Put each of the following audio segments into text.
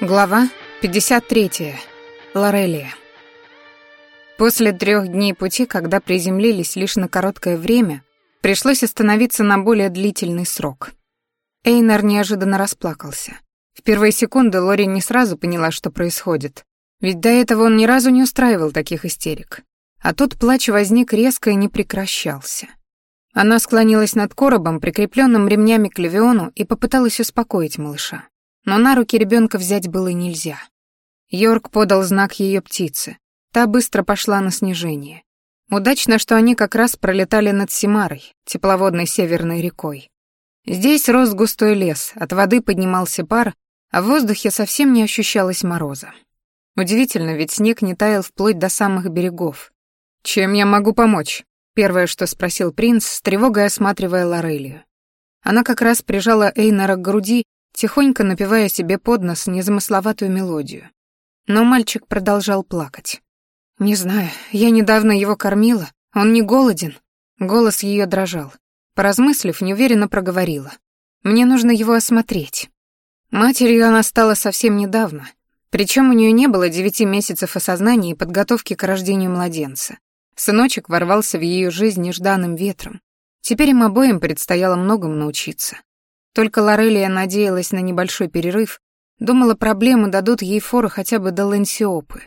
Глава 53. Лорелия. После трех дней пути, когда приземлились лишь на короткое время, пришлось остановиться на более длительный срок. Эйнар неожиданно расплакался. В первые секунды Лори не сразу поняла, что происходит, ведь до этого он ни разу не устраивал таких истерик. А тут плач возник резко и не прекращался. Она склонилась над коробом, прикрепленным ремнями к Левиону, и попыталась успокоить малыша но на руки ребенка взять было нельзя. Йорк подал знак ее птице. Та быстро пошла на снижение. Удачно, что они как раз пролетали над Симарой, тепловодной северной рекой. Здесь рос густой лес, от воды поднимался пар, а в воздухе совсем не ощущалось мороза. Удивительно, ведь снег не таял вплоть до самых берегов. «Чем я могу помочь?» — первое, что спросил принц, с тревогой осматривая Лорелию. Она как раз прижала Эйнара к груди тихонько напевая себе под нос незамысловатую мелодию. Но мальчик продолжал плакать. «Не знаю, я недавно его кормила, он не голоден». Голос ее дрожал. Поразмыслив, неуверенно проговорила. «Мне нужно его осмотреть». Матерью она стала совсем недавно, причем у нее не было девяти месяцев осознания и подготовки к рождению младенца. Сыночек ворвался в ее жизнь нежданным ветром. Теперь им обоим предстояло многому научиться. Только Лорелия надеялась на небольшой перерыв, думала, проблемы дадут ей фору хотя бы до Лансиопы.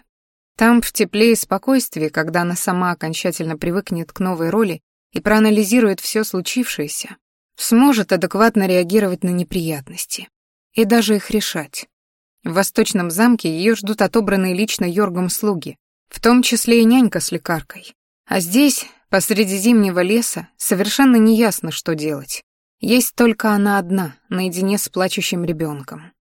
Там, в тепле и спокойствии, когда она сама окончательно привыкнет к новой роли и проанализирует все случившееся, сможет адекватно реагировать на неприятности и даже их решать. В Восточном замке ее ждут отобранные лично Йоргом слуги, в том числе и нянька с лекаркой. А здесь, посреди зимнего леса, совершенно неясно, что делать. Есть только она одна, наедине с плачущим ребенком.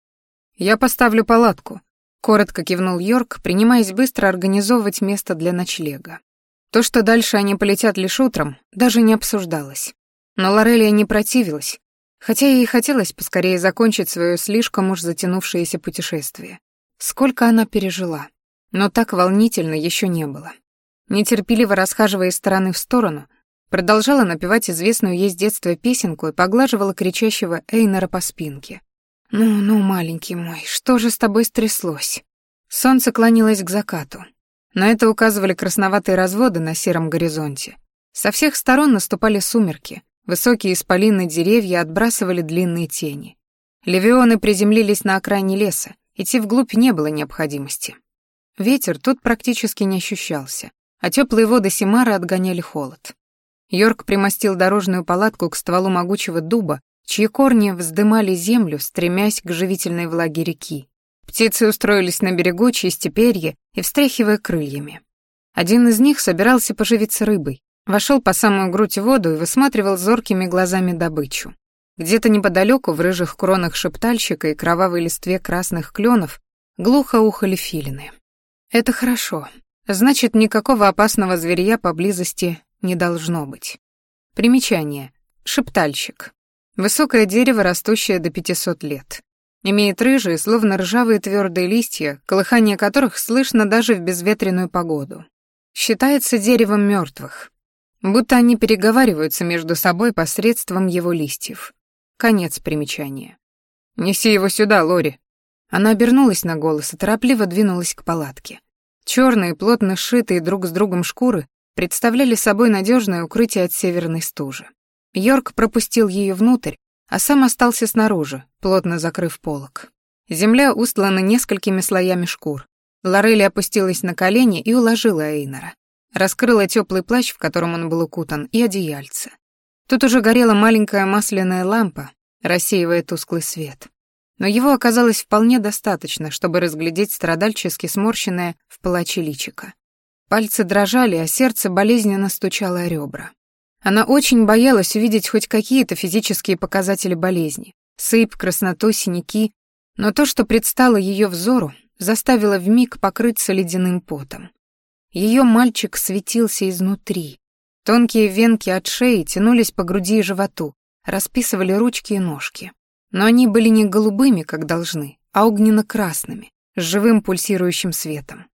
«Я поставлю палатку», — коротко кивнул Йорк, принимаясь быстро организовывать место для ночлега. То, что дальше они полетят лишь утром, даже не обсуждалось. Но Лорелия не противилась, хотя ей хотелось поскорее закончить свое слишком уж затянувшееся путешествие. Сколько она пережила, но так волнительно еще не было. Нетерпеливо расхаживая из стороны в сторону, Продолжала напевать известную ей с детства песенку и поглаживала кричащего Эйнера по спинке. «Ну, ну, маленький мой, что же с тобой стряслось?» Солнце клонилось к закату. На это указывали красноватые разводы на сером горизонте. Со всех сторон наступали сумерки. Высокие исполинные деревья отбрасывали длинные тени. Левионы приземлились на окраине леса, идти вглубь не было необходимости. Ветер тут практически не ощущался, а теплые воды Симара отгоняли холод. Йорк примостил дорожную палатку к стволу могучего дуба, чьи корни вздымали землю, стремясь к живительной влаге реки. Птицы устроились на берегу, чисти перья и встряхивая крыльями. Один из них собирался поживиться рыбой, вошел по самую грудь в воду и высматривал зоркими глазами добычу. Где-то неподалеку в рыжих кронах шептальщика и кровавой листве красных кленов глухо ухали филины. Это хорошо. Значит, никакого опасного зверя поблизости не должно быть. Примечание. Шептальщик. Высокое дерево, растущее до 500 лет. Имеет рыжие, словно ржавые твердые листья, колыхание которых слышно даже в безветренную погоду. Считается деревом мертвых. Будто они переговариваются между собой посредством его листьев. Конец примечания. «Неси его сюда, Лори». Она обернулась на голос и торопливо двинулась к палатке. Черные, плотно сшитые друг с другом шкуры представляли собой надежное укрытие от северной стужи. Йорк пропустил ее внутрь, а сам остался снаружи, плотно закрыв полог. Земля устлана несколькими слоями шкур. Лорелли опустилась на колени и уложила Эйнора. Раскрыла теплый плащ, в котором он был укутан, и одеяльце. Тут уже горела маленькая масляная лампа, рассеивая тусклый свет. Но его оказалось вполне достаточно, чтобы разглядеть страдальчески сморщенное в палаче личико. Пальцы дрожали, а сердце болезненно стучало о ребра. Она очень боялась увидеть хоть какие-то физические показатели болезни. Сыпь, красноту, синяки. Но то, что предстало ее взору, заставило вмиг покрыться ледяным потом. Ее мальчик светился изнутри. Тонкие венки от шеи тянулись по груди и животу, расписывали ручки и ножки. Но они были не голубыми, как должны, а огненно-красными, с живым пульсирующим светом.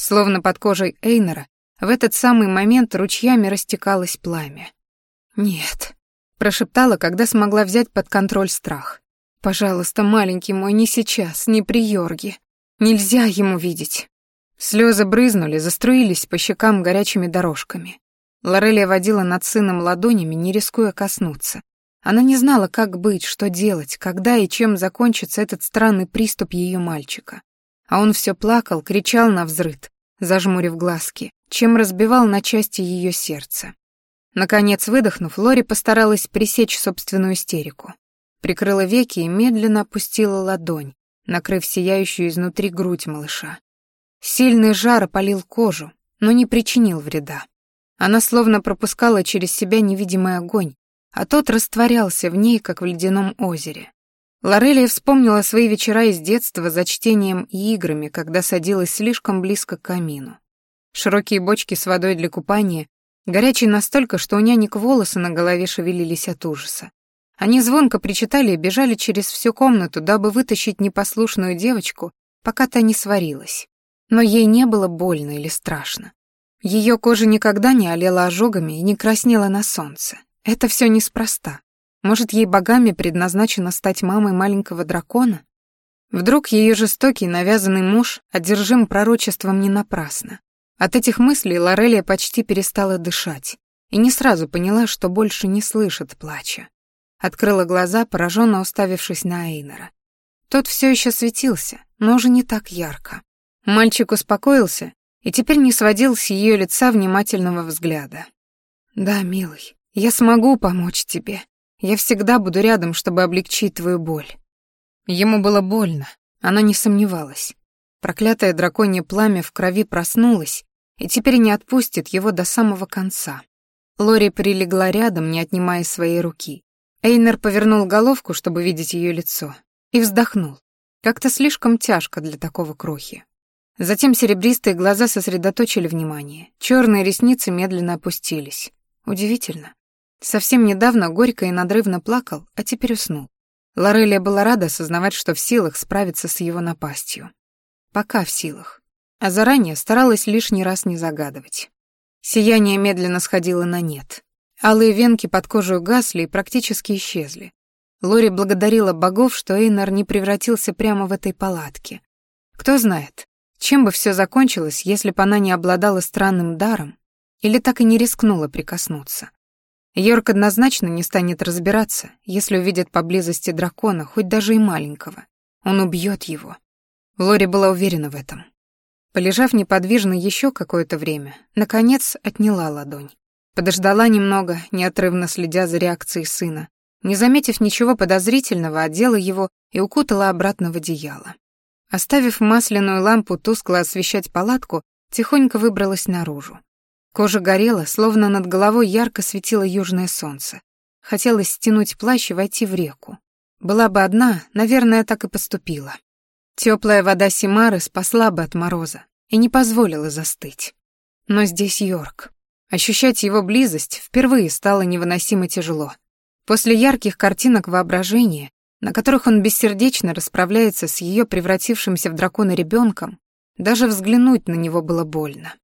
Словно под кожей Эйнера в этот самый момент ручьями растекалось пламя. «Нет», — прошептала, когда смогла взять под контроль страх. пожалуйста, маленький мой, не сейчас, не при Йорге. Нельзя ему видеть». Слезы брызнули, заструились по щекам горячими дорожками. Лорелия водила над сыном ладонями, не рискуя коснуться. Она не знала, как быть, что делать, когда и чем закончится этот странный приступ ее мальчика. А он все плакал, кричал на взрыд, зажмурив глазки, чем разбивал на части ее сердце. Наконец, выдохнув, Лори постаралась пресечь собственную истерику. Прикрыла веки и медленно опустила ладонь, накрыв сияющую изнутри грудь малыша. Сильный жар опалил кожу, но не причинил вреда. Она словно пропускала через себя невидимый огонь, а тот растворялся в ней, как в ледяном озере. Лорелия вспомнила свои вечера из детства за чтением и играми, когда садилась слишком близко к камину. Широкие бочки с водой для купания, горячие настолько, что у нянек волосы на голове шевелились от ужаса. Они звонко причитали и бежали через всю комнату, дабы вытащить непослушную девочку, пока та не сварилась. Но ей не было больно или страшно. Ее кожа никогда не олела ожогами и не краснела на солнце. Это все неспроста. Может, ей богами предназначено стать мамой маленького дракона? Вдруг ее жестокий, навязанный муж одержим пророчеством не напрасно. От этих мыслей Лорелия почти перестала дышать и не сразу поняла, что больше не слышит плача. Открыла глаза, пораженно уставившись на Эйнера. Тот все еще светился, но уже не так ярко. Мальчик успокоился и теперь не сводил с ее лица внимательного взгляда. «Да, милый, я смогу помочь тебе. Я всегда буду рядом, чтобы облегчить твою боль». Ему было больно, она не сомневалась. Проклятое драконье пламя в крови проснулось и теперь не отпустит его до самого конца. Лори прилегла рядом, не отнимая своей руки. Эйнер повернул головку, чтобы видеть ее лицо, и вздохнул. Как-то слишком тяжко для такого крохи. Затем серебристые глаза сосредоточили внимание, черные ресницы медленно опустились. Удивительно. Совсем недавно горько и надрывно плакал, а теперь уснул. Лорелия была рада осознавать, что в силах справиться с его напастью. Пока в силах. А заранее старалась лишний раз не загадывать. Сияние медленно сходило на нет. Алые венки под кожей гасли и практически исчезли. Лори благодарила богов, что Эйнар не превратился прямо в этой палатке. Кто знает, чем бы все закончилось, если бы она не обладала странным даром или так и не рискнула прикоснуться? Йорк однозначно не станет разбираться, если увидит поблизости дракона, хоть даже и маленького. Он убьет его. Лори была уверена в этом. Полежав неподвижно еще какое-то время, наконец отняла ладонь. Подождала немного, неотрывно следя за реакцией сына. Не заметив ничего подозрительного, одела его и укутала обратно в одеяло. Оставив масляную лампу тускло освещать палатку, тихонько выбралась наружу. Кожа горела, словно над головой ярко светило южное солнце. Хотелось стянуть плащ и войти в реку. Была бы одна, наверное, так и поступила. Теплая вода Симары спасла бы от мороза и не позволила застыть. Но здесь Йорк. Ощущать его близость впервые стало невыносимо тяжело. После ярких картинок воображения на которых он бессердечно расправляется с ее превратившимся в дракона ребенком, даже взглянуть на него было больно.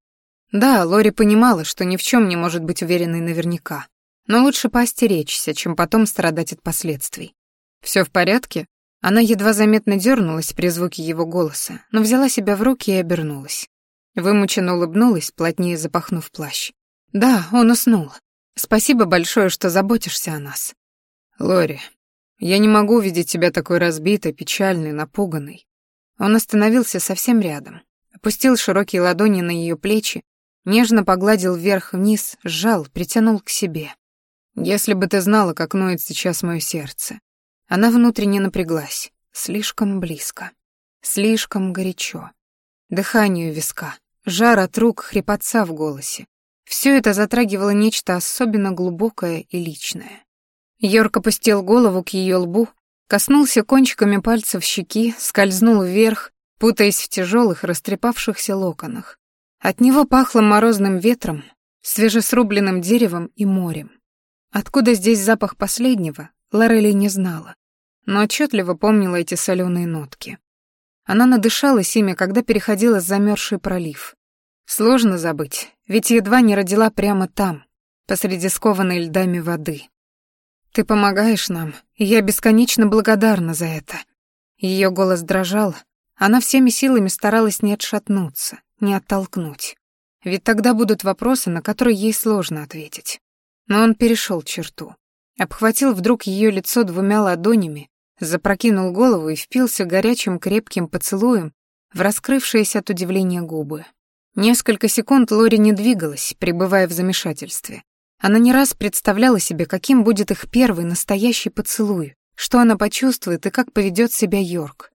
Да, Лори понимала, что ни в чем не может быть уверенной наверняка, но лучше поостеречься, чем потом страдать от последствий. Все в порядке? Она едва заметно дернулась при звуке его голоса, но взяла себя в руки и обернулась. Вымученно улыбнулась, плотнее запахнув плащ. «Да, он уснул. Спасибо большое, что заботишься о нас». «Лори, я не могу видеть тебя такой разбитой, печальной, напуганной. Он остановился совсем рядом, опустил широкие ладони на ее плечи, нежно погладил вверх-вниз, сжал, притянул к себе. Если бы ты знала, как ноет сейчас мое сердце. Она внутренне напряглась, слишком близко, слишком горячо. Дыхание виска, жар от рук, хрипотца в голосе. Все это затрагивало нечто особенно глубокое и личное. Йорк опустил голову к ее лбу, коснулся кончиками пальцев щеки, скользнул вверх, путаясь в тяжелых, растрепавшихся локонах. От него пахло морозным ветром, свежесрубленным деревом и морем. Откуда здесь запах последнего, Лорели не знала, но отчетливо помнила эти соленые нотки. Она надышалась ими, когда переходила замерзший пролив. Сложно забыть, ведь едва не родила прямо там, посреди скованной льдами воды. Ты помогаешь нам, и я бесконечно благодарна за это». Ее голос дрожал, она всеми силами старалась не отшатнуться, не оттолкнуть. Ведь тогда будут вопросы, на которые ей сложно ответить. Но он перешел черту. Обхватил вдруг ее лицо двумя ладонями, запрокинул голову и впился горячим крепким поцелуем в раскрывшиеся от удивления губы. Несколько секунд Лори не двигалась, пребывая в замешательстве. Она не раз представляла себе, каким будет их первый настоящий поцелуй, что она почувствует и как поведет себя Йорк.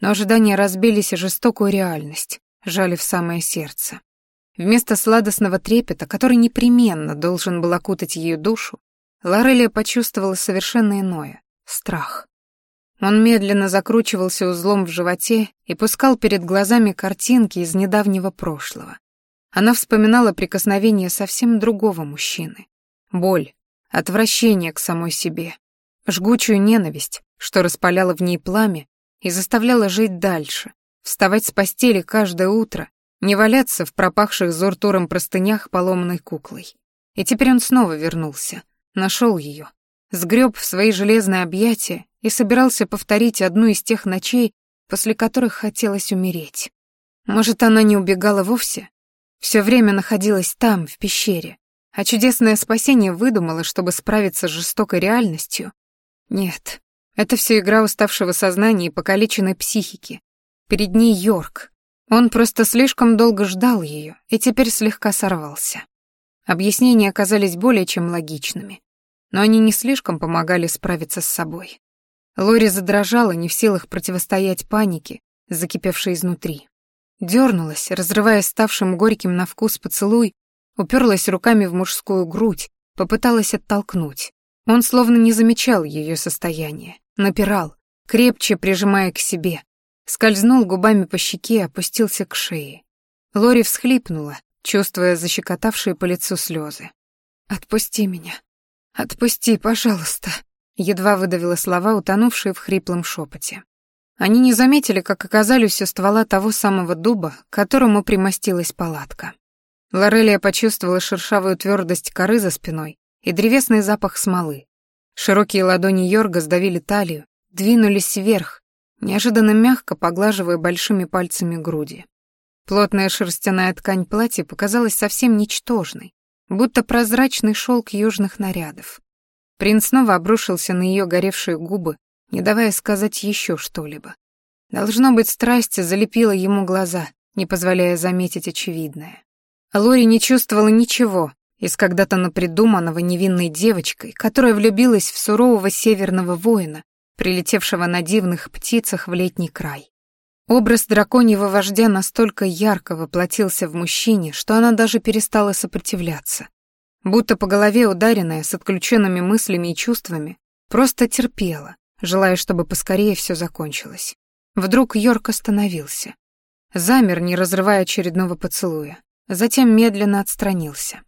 Но ожидания разбились о жестокую реальность, жали в самое сердце. Вместо сладостного трепета, который непременно должен был окутать ее душу, Лорелия почувствовала совершенно иное — страх. Он медленно закручивался узлом в животе и пускал перед глазами картинки из недавнего прошлого. Она вспоминала прикосновение совсем другого мужчины. Боль, отвращение к самой себе, жгучую ненависть, что распаляло в ней пламя и заставляло жить дальше, вставать с постели каждое утро, не валяться в пропахших зортуром простынях поломанной куклой. И теперь он снова вернулся, нашел ее, сгреб в свои железные объятия и собирался повторить одну из тех ночей, после которых хотелось умереть. Может, она не убегала вовсе? Все время находилась там, в пещере, а чудесное спасение выдумала, чтобы справиться с жестокой реальностью? Нет, это все игра уставшего сознания и покалеченной психики. Перед ней Йорк. Он просто слишком долго ждал ее и теперь слегка сорвался. Объяснения оказались более чем логичными, но они не слишком помогали справиться с собой. Лори задрожала, не в силах противостоять панике, закипевшей изнутри. Дёрнулась, разрывая ставшим горьким на вкус поцелуй, уперлась руками в мужскую грудь, попыталась оттолкнуть. Он словно не замечал ее состояние, напирал, крепче прижимая к себе, скользнул губами по щеке, опустился к шее. Лори всхлипнула, чувствуя защекотавшие по лицу слезы. «Отпусти меня. Отпусти, пожалуйста», — едва выдавила слова, утонувшие в хриплом шепоте. Они не заметили, как оказались у ствола того самого дуба, к которому примостилась палатка. Лорелия почувствовала шершавую твердость коры за спиной и древесный запах смолы. Широкие ладони Йорга сдавили талию, двинулись вверх, неожиданно мягко поглаживая большими пальцами груди. Плотная шерстяная ткань платья показалась совсем ничтожной, будто прозрачный шелк южных нарядов. Принц снова обрушился на ее горевшие губы, не давая сказать еще что-либо. Должно быть, страсть залепила ему глаза, не позволяя заметить очевидное. Лори не чувствовала ничего, из когда-то напридуманного невинной девочкой, которая влюбилась в сурового северного воина, прилетевшего на дивных птицах в летний край. Образ драконьего вождя настолько ярко воплотился в мужчине, что она даже перестала сопротивляться. Будто по голове ударенная, с отключенными мыслями и чувствами, просто терпела, желая, чтобы поскорее все закончилось. Вдруг Йорк остановился. Замер, не разрывая очередного поцелуя. Затем медленно отстранился.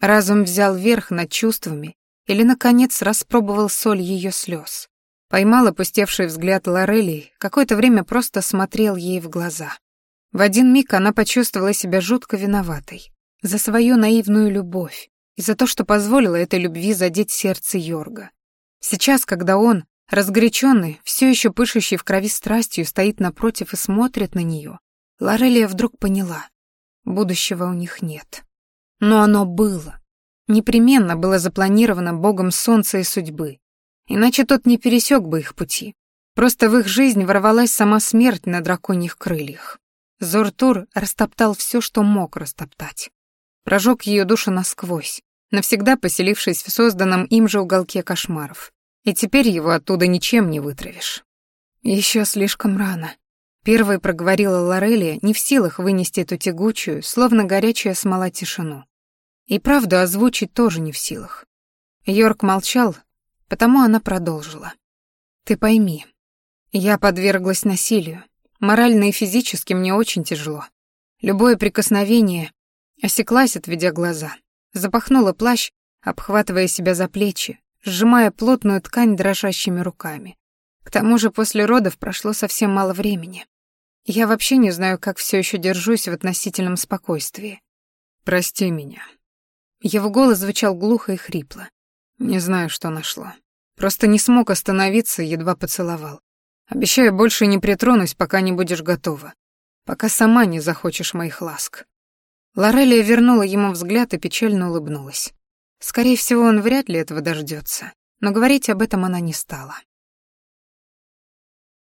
Разум взял верх над чувствами или, наконец, распробовал соль ее слез. Поймал опустевший взгляд Лорелии, какое-то время просто смотрел ей в глаза. В один миг она почувствовала себя жутко виноватой за свою наивную любовь и за то, что позволила этой любви задеть сердце Йорга. Сейчас, когда он, разгоряченный, все еще пышущий в крови страстью, стоит напротив и смотрит на нее, Лорелия вдруг поняла — будущего у них нет. Но оно было. Непременно было запланировано Богом солнца и судьбы. Иначе тот не пересек бы их пути. Просто в их жизнь ворвалась сама смерть на драконьих крыльях. Зортур растоптал все, что мог растоптать. Прожег ее душу насквозь, навсегда поселившись в созданном им же уголке кошмаров. И теперь его оттуда ничем не вытравишь. Еще слишком рано. Первой проговорила Лорелия, не в силах вынести эту тягучую, словно горячая смола тишину. И правду озвучить тоже не в силах. Йорк молчал, потому она продолжила. «Ты пойми, я подверглась насилию. Морально и физически мне очень тяжело. Любое прикосновение осеклась, отведя глаза. Запахнула плащ, обхватывая себя за плечи, сжимая плотную ткань дрожащими руками. К тому же после родов прошло совсем мало времени. Я вообще не знаю, как все еще держусь в относительном спокойствии. Прости меня, его голос звучал глухо и хрипло. Не знаю, что нашло. Просто не смог остановиться, едва поцеловал. Обещаю, больше не притронусь, пока не будешь готова. Пока сама не захочешь моих ласк. Лорелия вернула ему взгляд и печально улыбнулась. Скорее всего, он вряд ли этого дождется, но говорить об этом она не стала.